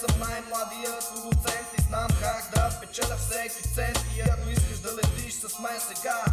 съм най-младият продуцент и знам как да спечеля всеки цент. И ако искаш да летиш с мен сега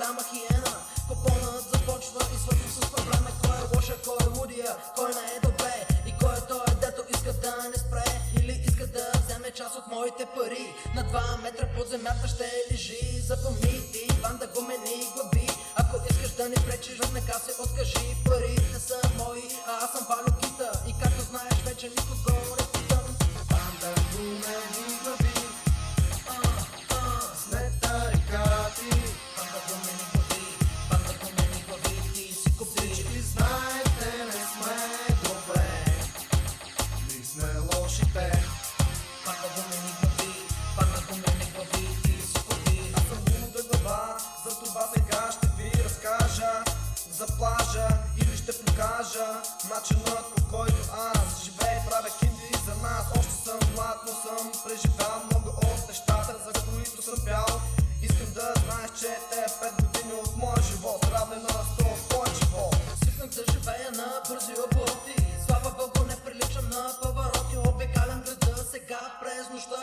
голяма хиена. Купонът започва и свършва с проблема Кой е лоша, кой е лудия, кой не е добре. И кой е той, дето иска да не спре. Или иска да вземе част от моите пари. На два метра под земята ще лежи. Запомни ти, Иван да го мени глава но съм преживял много от нещата, за които съм бял. Искам да знаеш, че те пет години от моя живот, равнена на сто от твой живот. Свикнах да живея на бързи обороти, слава богу не приличам на павароти, обикалям града сега през нощта.